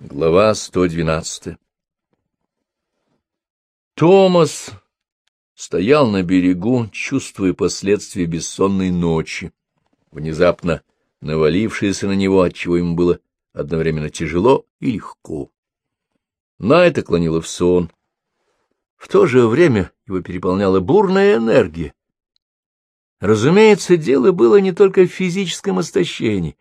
Глава 112 Томас стоял на берегу, чувствуя последствия бессонной ночи, внезапно навалившиеся на него, отчего ему было одновременно тяжело и легко. Найта клонила в сон. В то же время его переполняла бурная энергия. Разумеется, дело было не только в физическом истощении.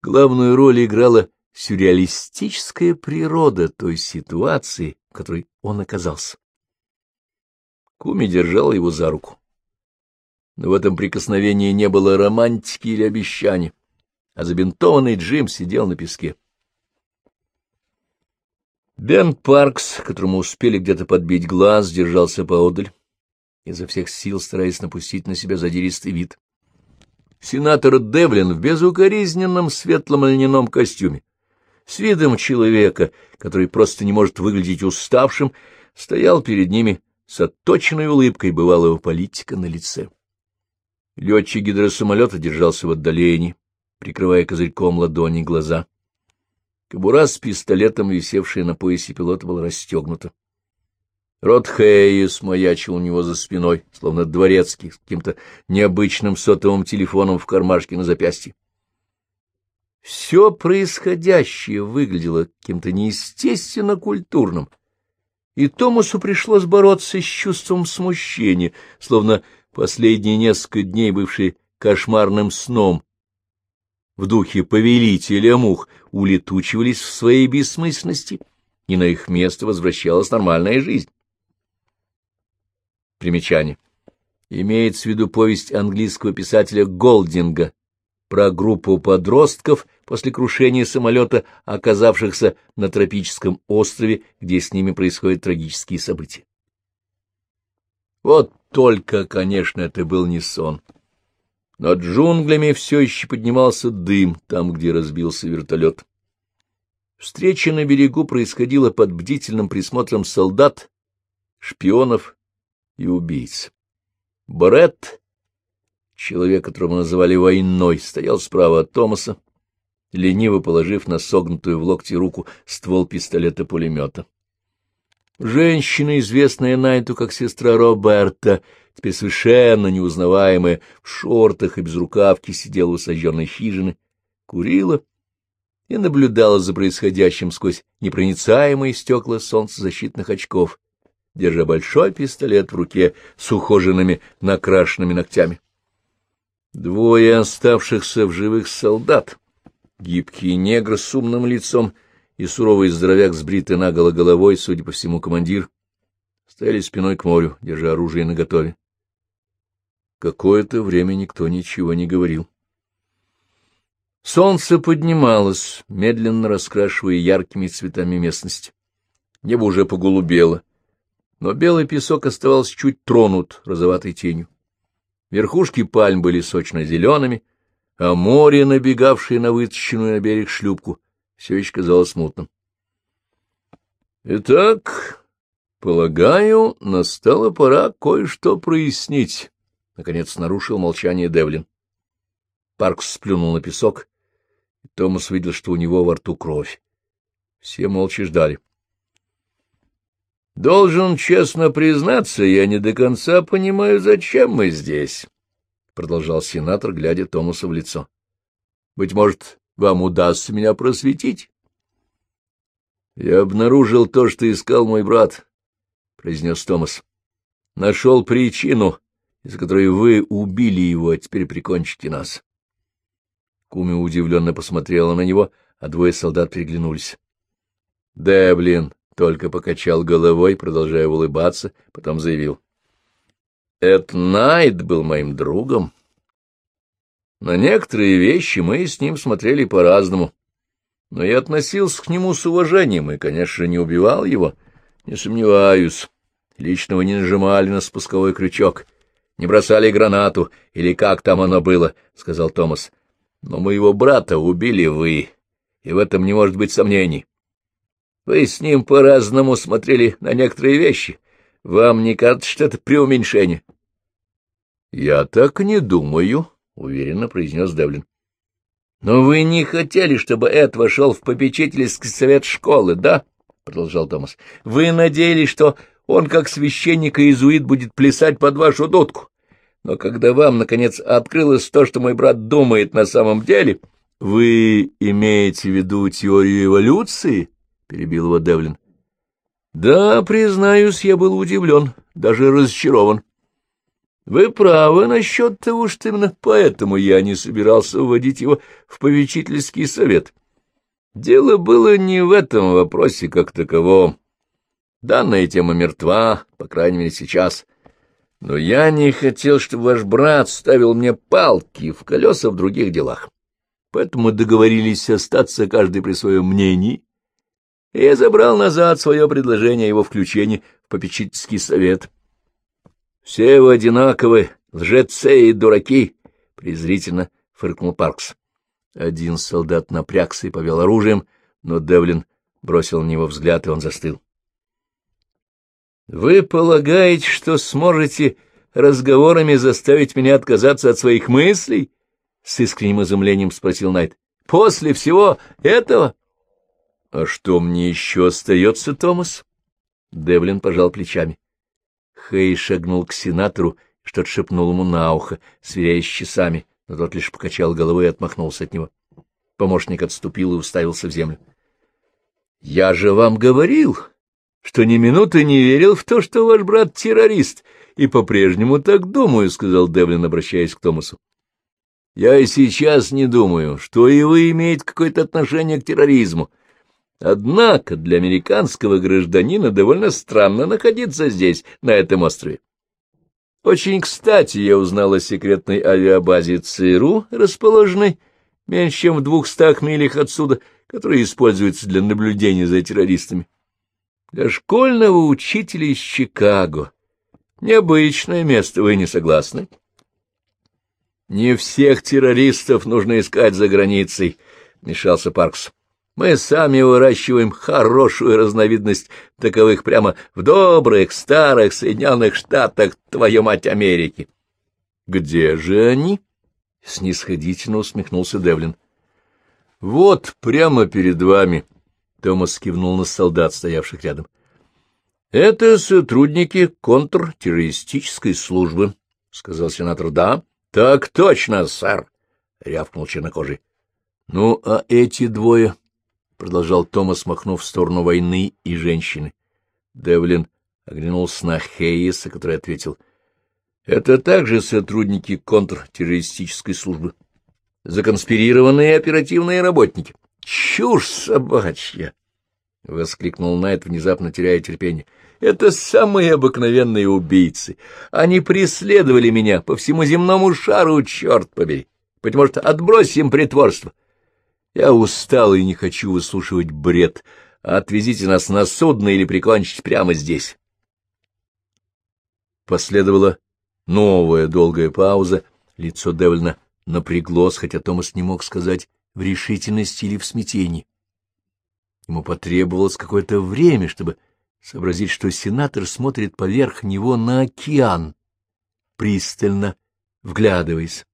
Главную роль играла сюрреалистическая природа той ситуации, в которой он оказался. Куми держал его за руку. Но в этом прикосновении не было романтики или обещания, а забинтованный Джим сидел на песке. Бен Паркс, которому успели где-то подбить глаз, держался поодаль, изо всех сил стараясь напустить на себя задиристый вид. Сенатор Девлин в безукоризненном светлом льняном костюме с видом человека, который просто не может выглядеть уставшим, стоял перед ними с отточенной улыбкой бывалого политика на лице. Летчик гидросамолета держался в отдалении, прикрывая козырьком ладони глаза. Кобура с пистолетом, висевшая на поясе пилота, была расстегнута. Рот Хейес маячил у него за спиной, словно дворецкий, с каким-то необычным сотовым телефоном в кармашке на запястье. Все происходящее выглядело каким-то неестественно культурным, и Томасу пришлось бороться с чувством смущения, словно последние несколько дней бывшие кошмарным сном в духе повелителя мух улетучивались в своей бессмысленности, и на их место возвращалась нормальная жизнь. Примечание. Имеется в виду повесть английского писателя Голдинга про группу подростков после крушения самолета, оказавшихся на тропическом острове, где с ними происходят трагические события. Вот только, конечно, это был не сон. Над джунглями все еще поднимался дым там, где разбился вертолет. Встреча на берегу происходила под бдительным присмотром солдат, шпионов и убийц. Бретт Человек, которого называли войной, стоял справа от Томаса, лениво положив на согнутую в локте руку ствол пистолета-пулемета. Женщина, известная Найту как сестра Роберта, теперь совершенно неузнаваемая, в шортах и без рукавки сидела у сожженной хижины, курила и наблюдала за происходящим сквозь непроницаемые стекла солнцезащитных очков, держа большой пистолет в руке с ухоженными накрашенными ногтями. Двое оставшихся в живых солдат, гибкий негр с умным лицом и суровый здоровяк с бритой наголо головой, судя по всему, командир, стояли спиной к морю, держа оружие наготове. Какое-то время никто ничего не говорил. Солнце поднималось, медленно раскрашивая яркими цветами местность. Небо уже поголубело, но белый песок оставался чуть тронут розоватой тенью. Верхушки пальм были сочно-зелеными, а море, набегавшее на вытащенную на берег шлюпку, все еще казалось смутным. Итак, полагаю, настала пора кое-что прояснить. Наконец нарушил молчание Девлин. Паркс сплюнул на песок, и Томас видел, что у него во рту кровь. Все молча ждали. Должен честно признаться, я не до конца понимаю, зачем мы здесь, — продолжал сенатор, глядя Томасу в лицо. — Быть может, вам удастся меня просветить? — Я обнаружил то, что искал мой брат, — произнес Томас. — Нашел причину, из-за которой вы убили его, а теперь прикончите нас. Куми удивленно посмотрела на него, а двое солдат переглянулись. — Девлин только покачал головой, продолжая улыбаться, потом заявил. — Эд Найт был моим другом. На некоторые вещи мы с ним смотрели по-разному, но я относился к нему с уважением и, конечно, не убивал его, не сомневаюсь. Лично вы не нажимали на спусковой крючок, не бросали гранату, или как там оно было, — сказал Томас. Но моего брата убили вы, и в этом не может быть сомнений. Вы с ним по-разному смотрели на некоторые вещи. Вам не кажется, что это преуменьшение? — Я так не думаю, — уверенно произнес Девлин. — Но вы не хотели, чтобы Эд вошел в попечительский совет школы, да? — продолжал Томас. — Вы надеялись, что он, как священник и иезуит, будет плясать под вашу дудку. Но когда вам, наконец, открылось то, что мой брат думает на самом деле... — Вы имеете в виду теорию эволюции? — перебил его Девлин. — Да, признаюсь, я был удивлен, даже разочарован. Вы правы насчет того, что именно поэтому я не собирался вводить его в повечительский совет. Дело было не в этом вопросе как таковом. Данная тема мертва, по крайней мере, сейчас. Но я не хотел, чтобы ваш брат ставил мне палки в колеса в других делах. Поэтому договорились остаться каждый при своем мнении, и забрал назад свое предложение о его включении в попечительский совет. Все вы одинаковы, лжецы и дураки, — презрительно фыркнул Паркс. Один солдат напрягся и повел оружием, но Девлин бросил на него взгляд, и он застыл. — Вы полагаете, что сможете разговорами заставить меня отказаться от своих мыслей? — с искренним изумлением спросил Найт. — После всего этого? — А что мне еще остается, Томас? Девлин пожал плечами. Хей шагнул к сенатору что-то шепнул ему на ухо, сверяясь с часами, но тот лишь покачал головой и отмахнулся от него. Помощник отступил и уставился в землю. — Я же вам говорил, что ни минуты не верил в то, что ваш брат террорист, и по-прежнему так думаю, — сказал Девлин, обращаясь к Томасу. — Я и сейчас не думаю, что и вы имеете какое-то отношение к терроризму. — Однако для американского гражданина довольно странно находиться здесь, на этом острове. Очень кстати я узнал о секретной авиабазе ЦРУ, расположенной меньше чем в двухстах милях отсюда, которая используется для наблюдения за террористами. Для школьного учителя из Чикаго. Необычное место, вы не согласны? Не всех террористов нужно искать за границей, — мешался Паркс. Мы сами выращиваем хорошую разновидность таковых прямо в добрых, старых Соединенных Штатах, твою мать Америки. — Где же они? — снисходительно усмехнулся Девлин. — Вот, прямо перед вами. Томас кивнул на солдат, стоявших рядом. — Это сотрудники контртеррористической службы, — сказал сенатор. — Да. — Так точно, сэр, — рявкнул чернокожий. — Ну, а эти двое... — продолжал Томас, махнув в сторону войны и женщины. Девлин оглянулся на Хейеса, который ответил. — Это также сотрудники контртеррористической службы. Законспирированные оперативные работники. — Чушь собачья! — воскликнул Найт, внезапно теряя терпение. — Это самые обыкновенные убийцы. Они преследовали меня по всему земному шару, черт побери. Быть может, отбросим притворство. — я устал и не хочу выслушивать бред. Отвезите нас на судно или прикончите прямо здесь. Последовала новая долгая пауза. Лицо Девлина напряглось, хотя Томас не мог сказать, в решительности или в смятении. Ему потребовалось какое-то время, чтобы сообразить, что сенатор смотрит поверх него на океан, пристально вглядываясь.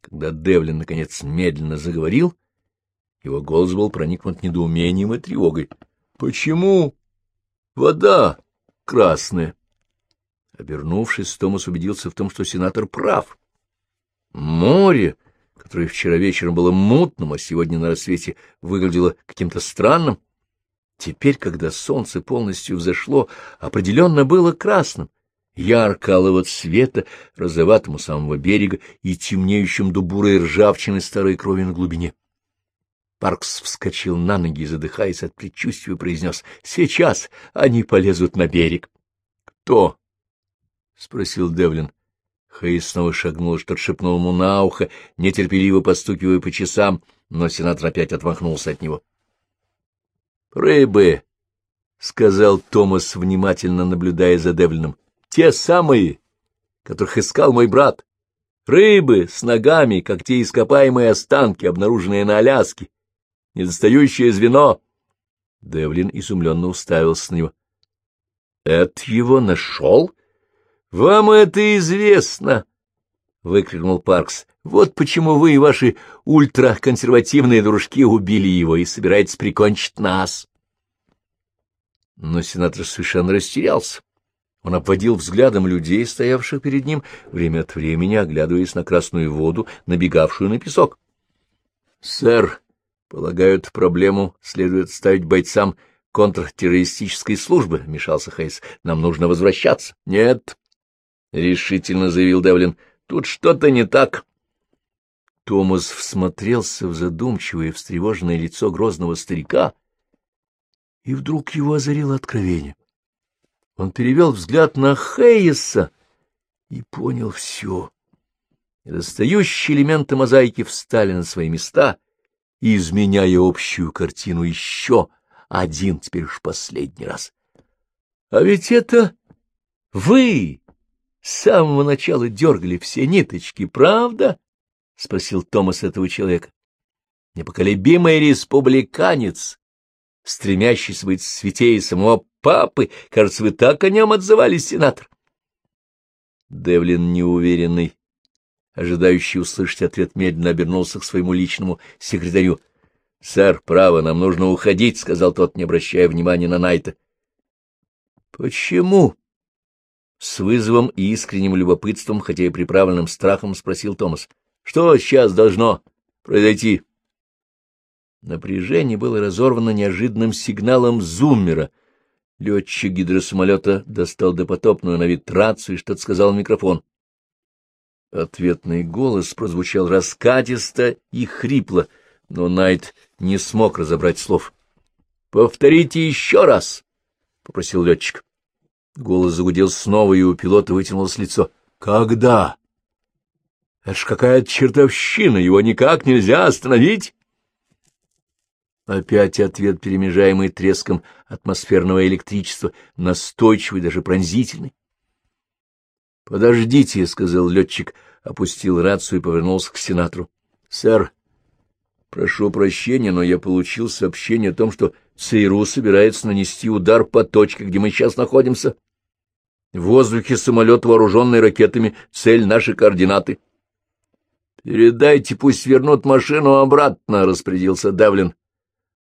Когда Девлин, наконец, медленно заговорил, его голос был проникнут недоумением и тревогой. — Почему? Вода красная. Обернувшись, Томас убедился в том, что сенатор прав. Море, которое вчера вечером было мутным, а сегодня на рассвете выглядело каким-то странным, теперь, когда солнце полностью взошло, определенно было красным, ярко-алого цвета, розоватым самого берега и темнеющим до бурой ржавчины старой крови на глубине. Паркс вскочил на ноги, задыхаясь от предчувствия, произнес «Сейчас они полезут на берег». «Кто?» — спросил Девлин. Хейс снова шагнул, что-то шепнул ему на ухо, нетерпеливо постукивая по часам, но сенатор опять отмахнулся от него. «Рыбы!» — сказал Томас, внимательно наблюдая за Девлином. «Те самые, которых искал мой брат. Рыбы с ногами, как те ископаемые останки, обнаруженные на Аляске недостающее звено. Девлин изумленно уставился на него. — Это его нашел? — Вам это известно! — выкрикнул Паркс. Вот почему вы и ваши ультраконсервативные дружки убили его и собираетесь прикончить нас. Но сенатор совершенно растерялся. Он обводил взглядом людей, стоявших перед ним, время от времени оглядываясь на красную воду, набегавшую на песок. — Сэр, полагаю, эту проблему следует ставить бойцам контртеррористической службы, — вмешался Хейс. — Нам нужно возвращаться. — Нет, — решительно заявил Девлин, — тут что-то не так. Томас всмотрелся в задумчивое и встревоженное лицо грозного старика, и вдруг его озарило откровение. Он перевел взгляд на Хейса и понял все. Недостающие элементы мозаики встали на свои места, изменяя общую картину еще один, теперь уж последний раз. — А ведь это вы с самого начала дергали все ниточки, правда? — спросил Томас этого человека. — Непоколебимый республиканец, стремящийся быть святее самого папы. Кажется, вы так о нем отзывались, сенатор. Девлин неуверенный, ожидающий услышать ответ, медленно обернулся к своему личному секретарю. — Сэр, право, нам нужно уходить, — сказал тот, не обращая внимания на Найта. — Почему? — с вызовом и искренним любопытством, хотя и приправленным страхом, спросил Томас. — Что сейчас должно произойти? Напряжение было разорвано неожиданным сигналом зуммера — Летчик гидросамолета достал допотопную на вид рацию и что-то сказал в микрофон. Ответный голос прозвучал раскатисто и хрипло, но Найт не смог разобрать слов. — Повторите еще раз, — попросил летчик. Голос загудел снова, и у пилота вытянулось лицо. — Когда? — Это ж какая-то чертовщина, его никак нельзя остановить. Опять ответ, перемежаемый треском атмосферного электричества, настойчивый, даже пронзительный. — Подождите, — сказал летчик, опустил рацию и повернулся к сенатору. — Сэр, прошу прощения, но я получил сообщение о том, что ЦРУ собирается нанести удар по точке, где мы сейчас находимся. В воздухе самолет, вооруженный ракетами, цель наши координаты. — Передайте, пусть вернут машину обратно, — распорядился Давлин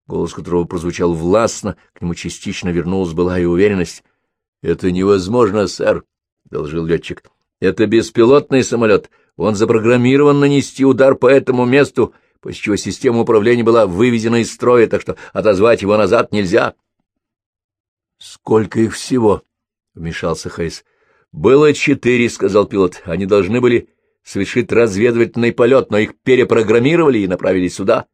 голос которого прозвучал властно, к нему частично вернулась была и уверенность. — Это невозможно, сэр, — должил летчик. — Это беспилотный самолет. Он запрограммирован нанести удар по этому месту, после чего система управления была выведена из строя, так что отозвать его назад нельзя. — Сколько их всего? — вмешался Хейс. — Было четыре, — сказал пилот. Они должны были совершить разведывательный полет, но их перепрограммировали и направили сюда. —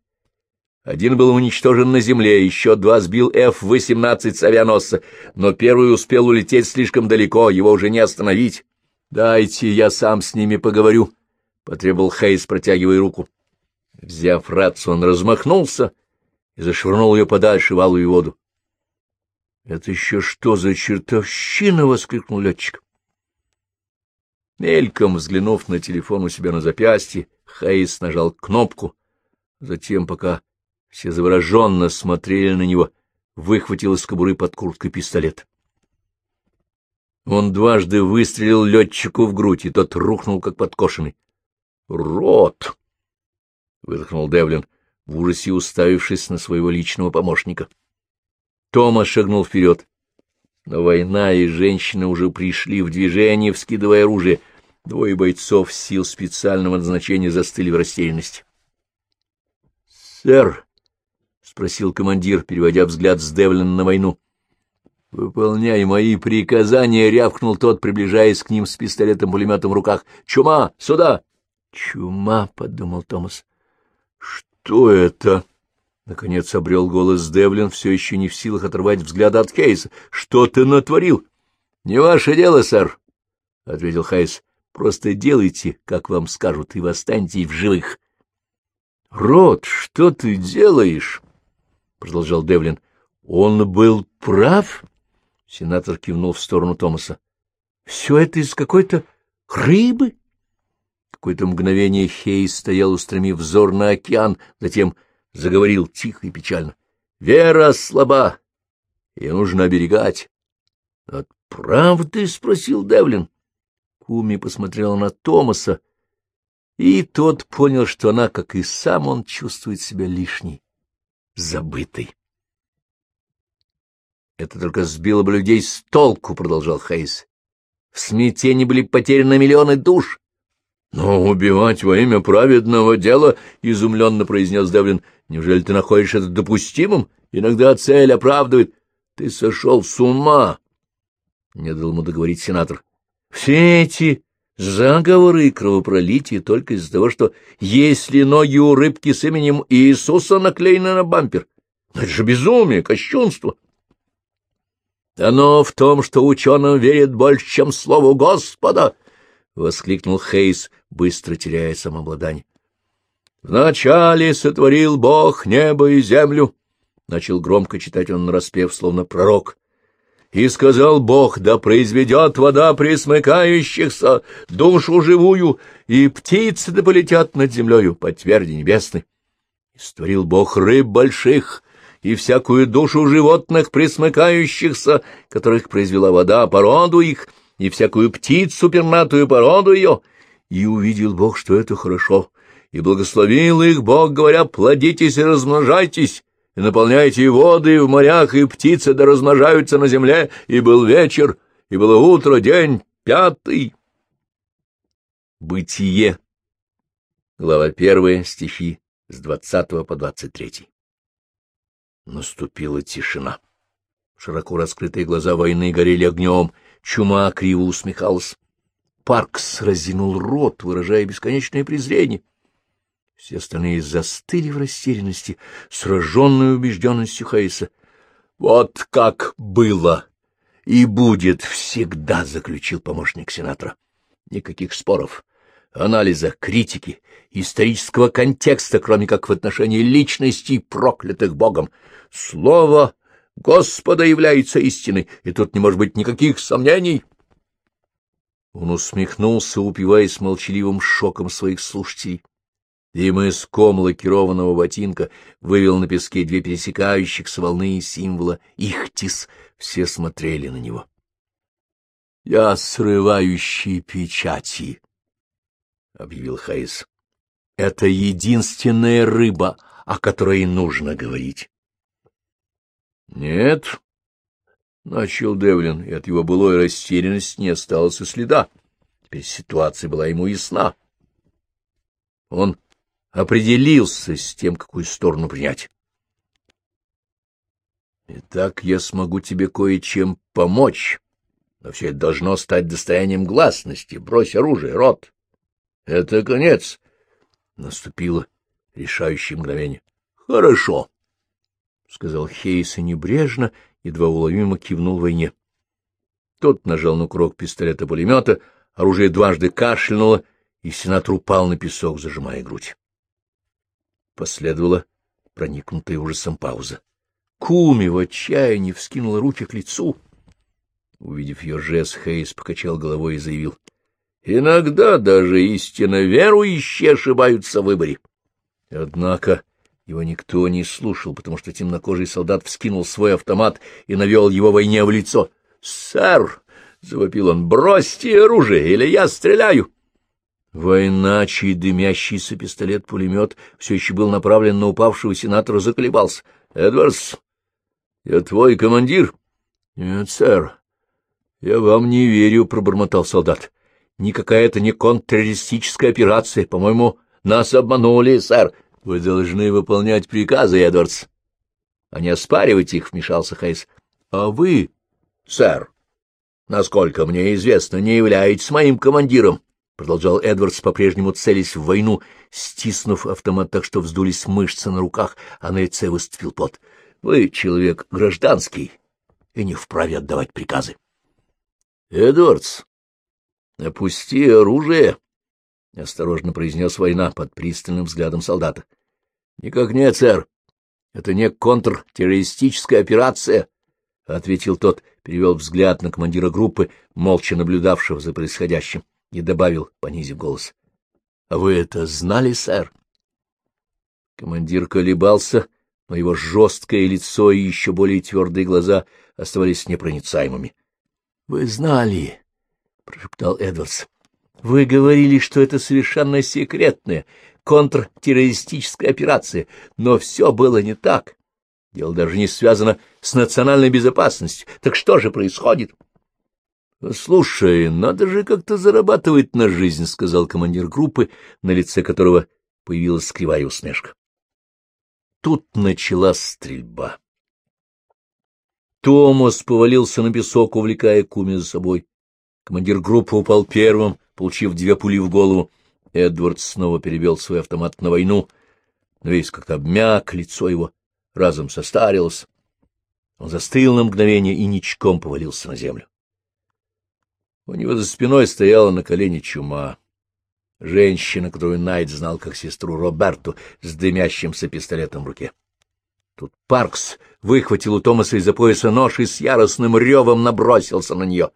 один был уничтожен на земле, еще два сбил F-18 с авианосца, но первый успел улететь слишком далеко, его уже не остановить. «Дайте, я сам с ними поговорю», — потребовал Хейс, протягивая руку. Взяв рацию, он размахнулся и зашвырнул ее подальше в алую воду. «Это еще что за чертовщина?» — воскликнул летчик. Мельком взглянув на телефон у себя на запястье, Хейс нажал кнопку. Затем, пока все завороженно смотрели на него, выхватил из кобуры под курткой пистолет. Он дважды выстрелил летчику в грудь, и тот рухнул, как подкошенный. «Рот!» — выдохнул Девлин, в ужасе уставившись на своего личного помощника. Тома шагнул вперед. Но война и женщины уже пришли в движение, вскидывая оружие. Двое бойцов сил специального назначения застыли в растерянности. — Сэр! Спросил командир, переводя взгляд с Девлина на войну. — Выполняй мои приказания, — рявкнул тот, приближаясь к ним с пистолетом-пулеметом в руках. — Чума, сюда! — Чума, — подумал Томас. — Что это? — наконец обрел голос Девлин, все еще не в силах оторвать взгляд от Кейса. — Что ты натворил? — Не ваше дело, сэр, — ответил Хайс. — Просто делайте, как вам скажут, и восстаньте в живых. — Рот, что ты делаешь? — продолжал Девлин. — Он был прав? — сенатор кивнул в сторону Томаса. — Все это из какой-то рыбы? Какое-то мгновение Хейс стоял, устремив взор на океан, затем заговорил тихо и печально. — Вера слаба, ее нужно оберегать. — От правды? — спросил Девлин. Куми посмотрела на Томаса, И тот понял, что она, как и сам он, чувствует себя лишней, забытой. Это только сбило бы людей с толку, — продолжал Хейс. В смятении были потеряны миллионы душ. — Но убивать во имя праведного дела, — изумленно произнес Девлин, — неужели ты находишь это допустимым? Иногда цель оправдывает. Ты сошел с ума, — не дал ему договорить сенатор. — Все эти заговоры и кровопролитие только из-за того, что если ноги у рыбки с именем Иисуса наклеены на бампер, это же безумие, кощунство. — оно в том, что ученым верит больше, чем слову Господа! — воскликнул Хейс, быстро теряя самообладание. — Вначале сотворил Бог небо и землю, — начал громко читать он нараспев, словно пророк. И сказал Бог, да произведет вода присмыкающихся, душу живую, и птицы да полетят над землею по тверди небесной. И створил Бог рыб больших, и всякую душу животных, присмыкающихся, которых произвела вода, породу их, и всякую птицу пернатую породу ее. И увидел Бог, что это хорошо, и благословил их Бог, говоря, плодитесь и размножайтесь, и наполняйте воды в морях, и птицы да размножаются на земле, и был вечер, и было утро, день пятый. Бытие. Глава первая, стихи с двадцатого по двадцать третий. Наступила тишина. Широко раскрытые глаза войны горели огнем, чума криво усмехалась. Паркс разинул рот, выражая бесконечное презрение. Все остальные застыли в растерянности, сраженной убежденностью Хейса. — Вот как было и будет всегда, — заключил помощник сенатора. Никаких споров, анализа, критики, исторического контекста, кроме как в отношении личностей, проклятых Богом. Слово Господа является истиной, и тут не может быть никаких сомнений. Он усмехнулся, упиваясь молчаливым шоком своих слушателей. И мыском лакированного ботинка вывел на песке две пересекающихся волны символа «Ихтис». Все смотрели на него. — Я срывающий печати, — объявил Хаис. — Это единственная рыба, о которой нужно говорить. — Нет, — начал Девлин, и от его былой растерянности не осталось и следа. Теперь ситуация была ему ясна. Он определился с тем, какую сторону принять. — Итак, я смогу тебе кое-чем помочь, но все это должно стать достоянием гласности. Брось оружие, рот. Это конец. Наступило решающее мгновение. — Хорошо. — сказал Хейс и небрежно, едва уловимо кивнул войне. Тот нажал на курок пистолета-пулемета, оружие дважды кашлянуло, и сенатор упал на песок, зажимая грудь. Последовала проникнутая ужасом пауза. Куми в отчаянии вскинула руки к лицу. Увидев ее жест, Хейс покачал головой и заявил. — Иногда даже истинно верующие ошибаются в выборе. Однако его никто не слушал, потому что темнокожий солдат вскинул свой автомат и навел его войне в лицо. «Сэр!» — завопил он. «Бросьте оружие, или я стреляю!» Война, чей дымящийся пистолет-пулемет все еще был направлен на упавшего сенатора, заколебался. «Эдвардс, я твой командир?» «Нет, сэр, я вам не верю», — пробормотал солдат. «Никакая это не контртеррористическая операция. По-моему, нас обманули, сэр». — Вы должны выполнять приказы, Эдвардс. — А не оспаривать их, — вмешался Хейс. — А вы, сэр, насколько мне известно, не являетесь моим командиром, — продолжал Эдвардс, по-прежнему целясь в войну, стиснув автомат так, что вздулись мышцы на руках, а на лице выступил пот. — Вы человек гражданский и не вправе отдавать приказы. — Эдвардс, опусти оружие, — осторожно произнес война под пристальным взглядом солдата. — Никак нет, сэр. Это не контртеррористическая операция, — ответил тот, перевел взгляд на командира группы, молча наблюдавшего за происходящим, и добавил, понизив голос. — А вы это знали, сэр? Командир колебался, но его жесткое лицо и еще более твердые глаза оставались непроницаемыми. — Вы знали, — прошептал Эдвардс. Вы говорили, что это совершенно секретная контртеррористическая операция, но все было не так. Дело даже не связано с национальной безопасностью. Так что же происходит? — Слушай, надо же как-то зарабатывать на жизнь, — сказал командир группы, на лице которого появилась кривая усмешка. Тут началась стрельба. Томас повалился на песок, увлекая Куми за собой. Командир группы упал первым, получив две пули в голову. Эдвард снова перевел свой автомат на войну, но весь как-то обмяк, лицо его разом состарилось. Он застыл на мгновение и ничком повалился на землю. У него за спиной стояла на колене чума. Женщина, которую Найт знал как сестру Роберту, с дымящимся пистолетом в руке. Тут Паркс выхватил у Томаса из-за пояса нож и с яростным ревом набросился на нее.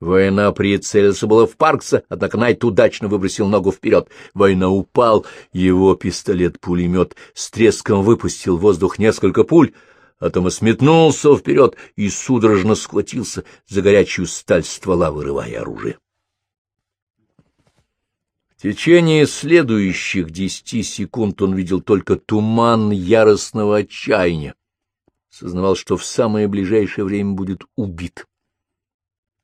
Война прицелился было в Паркса, однако Найт удачно выбросил ногу вперед. Война упал, его пистолет-пулемет с треском выпустил в воздух несколько пуль, а Томас метнулся вперед и судорожно схватился за горячую сталь ствола, вырывая оружие. В течение следующих десяти секунд он видел только туман яростного отчаяния, сознавал, что в самое ближайшее время будет убит.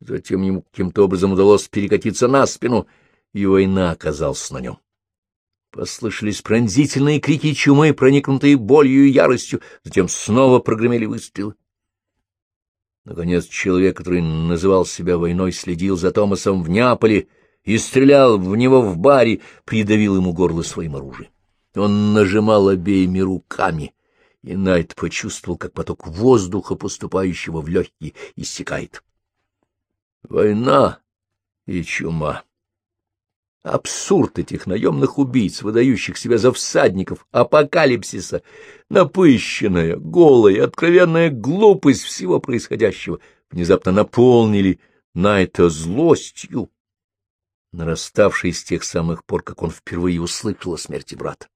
Затем ему каким-то образом удалось перекатиться на спину, и война оказалась на нем. Послышались пронзительные крики чумы, проникнутые болью и яростью, затем снова прогремели выстрелы. Наконец, человек, который называл себя войной, следил за Томасом в Неаполе и стрелял в него в баре, придавил ему горло своим оружием. Он нажимал обеими руками, и Найт почувствовал, как поток воздуха, поступающего в легкие, иссякает. Война и чума. Абсурд этих наемных убийц, выдающих себя за всадников апокалипсиса, напыщенная, голая, откровенная глупость всего происходящего внезапно наполнили Найта злостью, нараставшей с тех самых пор, как он впервые услышал о смерти брата.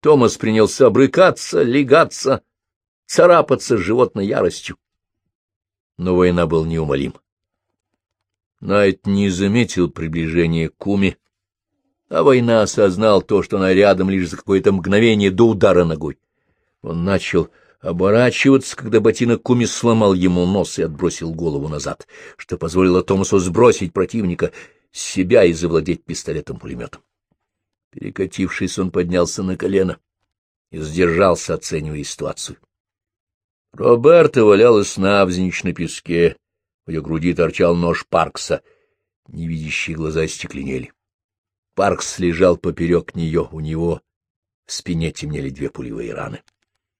Томас принялся обрыкаться, легаться, царапаться животной яростью. Но война был неумолим. Найт не заметил приближения Куми, а война осознал то, что она рядом лишь за какое-то мгновение до удара ногой. Он начал оборачиваться, когда ботинок Куми сломал ему нос и отбросил голову назад, что позволило Томасу сбросить противника с себя и завладеть пистолетом-пулеметом. Перекатившись, он поднялся на колено и сдержался, оценивая ситуацию. Роберта валялась навзничь на песке, в ее груди торчал нож Паркса. Невидящие глаза стекленели. Паркс лежал поперек нее, у него в спине темнели две пулевые раны.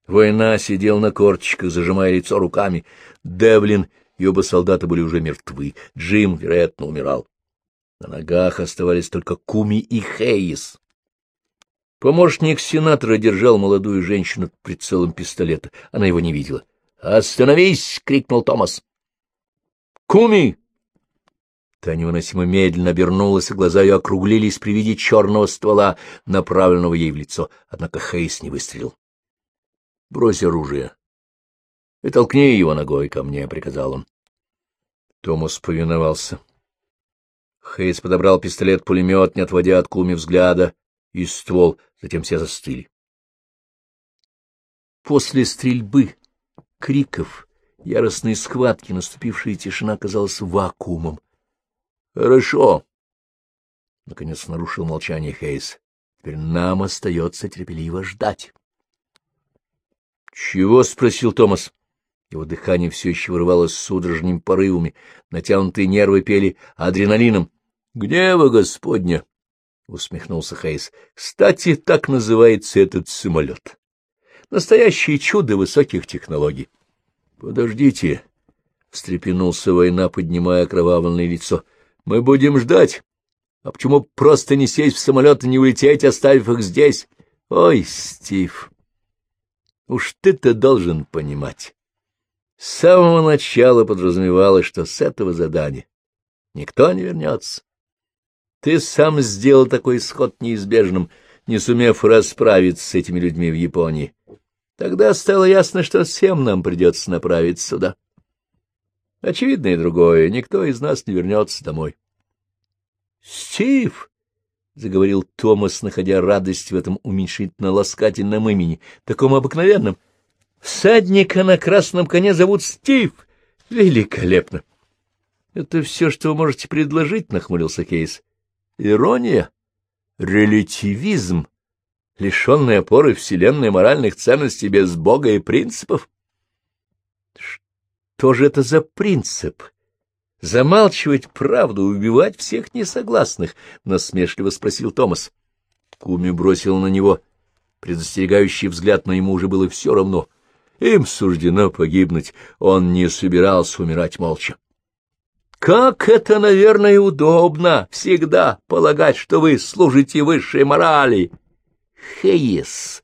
Война сидел на корточках, зажимая лицо руками. Девлин и оба солдата были уже мертвы. Джим, вероятно, умирал. На ногах оставались только Куми и Хейс. Помощник сенатора держал молодую женщину прицелом пистолета. Она его не видела. «Остановись!» — крикнул Томас. Куми!» Та невыносимо медленно обернулась, и глаза ее округлились при виде черного ствола, направленного ей в лицо. Однако Хейс не выстрелил. — Брось оружие. — И толкни его ногой ко мне, — приказал он. Томас повиновался. Хейс подобрал пистолет-пулемет, не отводя от Куми взгляда, и ствол, затем все застыли. После стрельбы, криков яростной схватки наступившая тишина казалась вакуумом. — Хорошо. — наконец нарушил молчание Хейс. — Теперь нам остается терпеливо ждать. — Чего? — спросил Томас. Его дыхание все еще вырывалось судорожными порывами, натянутые нервы пели адреналином. — Гнева Господня! — усмехнулся Хейс. — Кстати, так называется этот самолет. Настоящее чудо высоких технологий. — Подождите, — встрепенулся война, поднимая окровавленное лицо. — Мы будем ждать. А почему просто не сесть в самолет и не улететь, оставив их здесь? Ой, Стив, уж ты-то должен понимать. С самого начала подразумевалось, что с этого задания никто не вернется. Ты сам сделал такой исход неизбежным, не сумев расправиться с этими людьми в Японии. Тогда стало ясно, что всем нам придется направиться сюда. Очевидно и другое, никто из нас не вернется домой. Стив! — заговорил Томас, находя радость в этом уменьшительно-ласкательном имени, таком обыкновенном. — Всадника на красном коне зовут Стив. Великолепно! — Это все, что вы можете предложить, — нахмурился Кейс. — Ирония? Релятивизм? Лишенная опоры вселенной моральных ценностей без Бога и принципов? Что же это за принцип? — Замалчивать правду, убивать всех несогласных? — насмешливо спросил Томас. Куми бросил на него предостерегающий взгляд, но ему уже было все равно. Им суждено погибнуть, он не собирался умирать молча. — Как это, наверное, удобно всегда полагать, что вы служите высшей морали! — Хейс,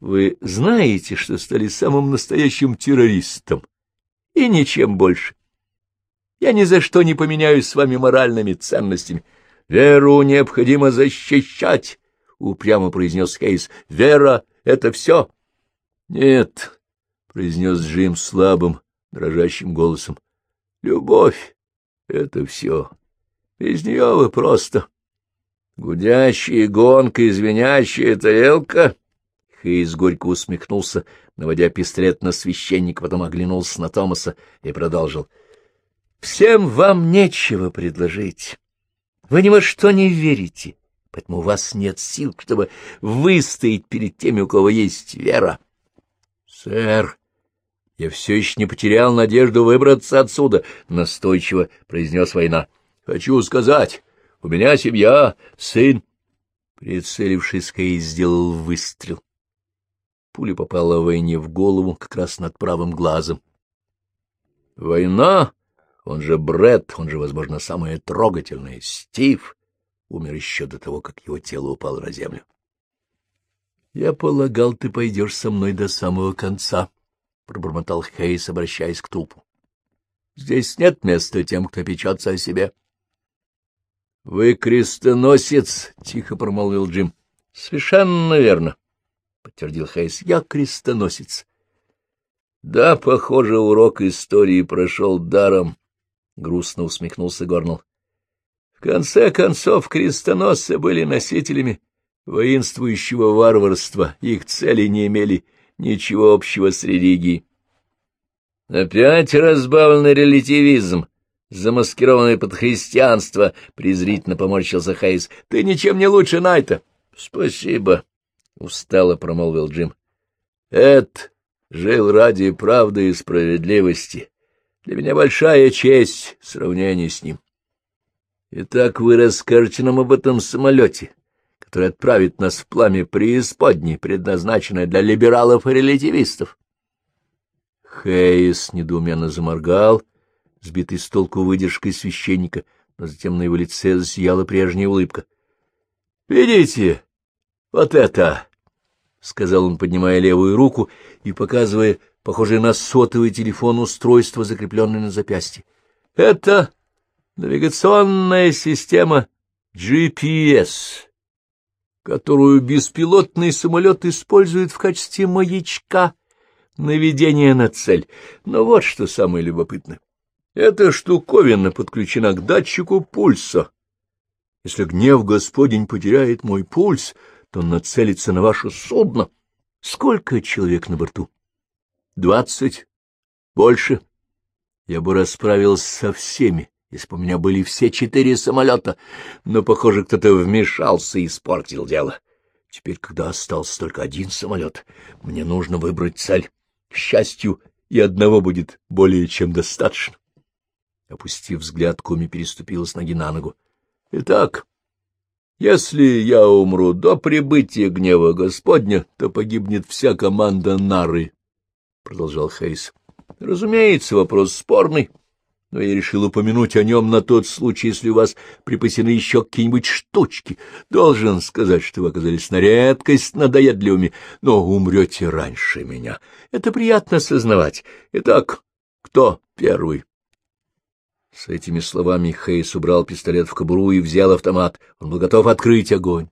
вы знаете, что стали самым настоящим террористом, и ничем больше. Я ни за что не поменяюсь с вами моральными ценностями. Веру необходимо защищать, — упрямо произнес Хейс. Вера — это все. — Нет, — произнес Джим слабым, дрожащим голосом. — Любовь — это все. Без нее вы просто... Гудящая гонка и звенящая тарелка... Хейс горько усмехнулся, наводя пистолет на священника, потом оглянулся на Томаса и продолжил. Всем вам нечего предложить. Вы ни во что не верите, поэтому у вас нет сил, чтобы выстоять перед теми, у кого есть вера. Сэр, я все еще не потерял надежду выбраться отсюда, — настойчиво произнес война. Хочу сказать, у меня семья, сын. Прицелившись, Кей сделал выстрел. Пуля попала войне в голову, как раз над правым глазом. Война он же Бред, он же, возможно, самое трогательное, Стив, умер еще до того, как его тело упало на землю. — Я полагал, ты пойдешь со мной до самого конца, — пробормотал Хейс, обращаясь к трупу. — Здесь нет места тем, кто печется о себе. — Вы крестоносец, — тихо промолвил Джим. — Совершенно верно, — подтвердил Хейс. — Я крестоносец. — Да, похоже, урок истории прошел даром, — грустно усмехнулся Горнул. В конце концов, крестоносцы были носителями воинствующего варварства, их цели не имели ничего общего с религией. Опять разбавленный релятивизм, замаскированный под христианство, презрительно поморщился Хейс. Ты ничем не лучше Найта. Спасибо, устало промолвил Джим. Эд жил ради правды и справедливости. Для меня большая честь в сравнении с ним. Итак, вы расскажете нам об этом самолете, который отправит нас в пламя преисподней, предназначенное для либералов и релятивистов. Хейс недоуменно заморгал, сбитый с толку выдержкой священника, но затем на его лице засияла прежняя улыбка. — Видите, вот это! — сказал он, поднимая левую руку и показывая похожее на сотовый телефон устройство, закрепленное на запястье. Это навигационная система GPS, которую беспилотный самолет использует в качестве маячка наведения на цель. Но вот что самое любопытное. Эта штуковина подключена к датчику пульса. Если гнев Господень потеряет мой пульс, то он нацелится на ваше судно. Сколько человек на борту? Двадцать? Больше? Я бы расправился со всеми, если бы у меня были все четыре самолета, но, похоже, кто-то вмешался и испортил дело. Теперь, когда остался только один самолет, мне нужно выбрать цель. К счастью, и одного будет более чем достаточно. Опустив взгляд, Куми переступила с ноги на ногу. — Итак, если я умру до прибытия гнева Господня, то погибнет вся команда Нары продолжал Хейс. — Разумеется, вопрос спорный, но я решил упомянуть о нем на тот случай, если у вас припасены еще какие-нибудь штучки. Должен сказать, что вы оказались на редкость надоедливыми, но умрете раньше меня. Это приятно осознавать. Итак, кто первый? С этими словами Хейс убрал пистолет в кобуру и взял автомат. Он был готов открыть огонь.